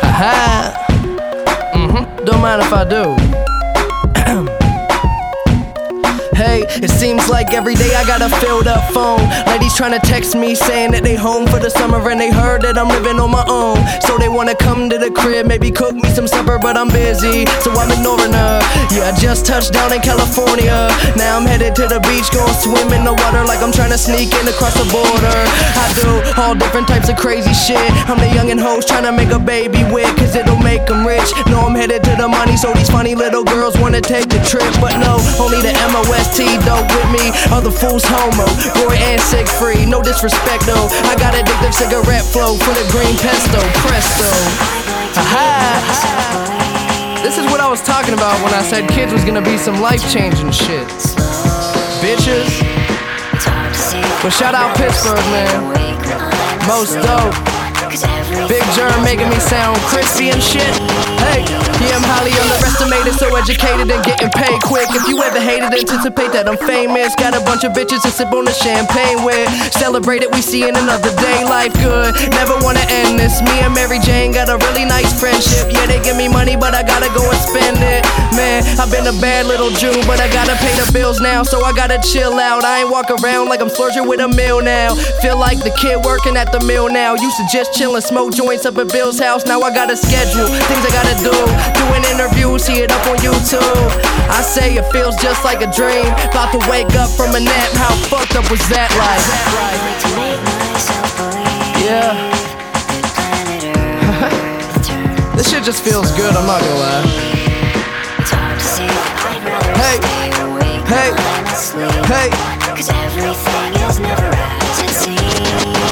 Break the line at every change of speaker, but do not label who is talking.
Haha. mm-hmm. Don't mind if I do. Hey, it seems like every day I got a filled up phone. Ladies trying to text me saying that they home for the summer and they heard that I'm living on my own. So they wanna come to the crib, maybe cook me some supper, but I'm busy, so I'm ignoring her. Uh, yeah, I just touched down in California. Now I'm headed to the beach, going swim in the water like I'm trying to sneak in across the border. I do all different types of crazy shit. I'm the young and host trying to make a baby with, cause it'll make them rich. No, I'm headed to the money, so these funny little girls wanna take the trip. But no, only the MOS T dope with me. Other fools homo. Roy and sick free, no disrespect though. I got addictive cigarette flow from the green pesto, presto. Aha. This is what I was talking about when I said kids was gonna be some life changing shit. Bitches. But shout out Pittsburgh, man. Most dope. Big Jerm making me sound crispy and shit. Hey, yeah, I'm highly underestimated, so educated and getting paid quick. If you ever hated, anticipate that I'm famous. Got a bunch of bitches to sip on the champagne with. Celebrate it, we see in another day. Life good, never wanna end this. Me and Mary Jane got a really nice friendship. Yeah, they give me money, but I gotta go and spend. Man, I've been a bad little June, but I gotta pay the bills now, so I gotta chill out. I ain't walk around like I'm splurging with a meal now. Feel like the kid working at the mill now. Used to just chill and smoke joints up at Bill's house. Now I got a schedule, things I gotta do. Doing interviews, see it up on YouTube. I say it feels just like a dream. About to wake up from a nap. How fucked up was that like? Yeah. this shit just feels good, I'm not gonna lie. Hey, hey, hey. Just some motherfucking kids.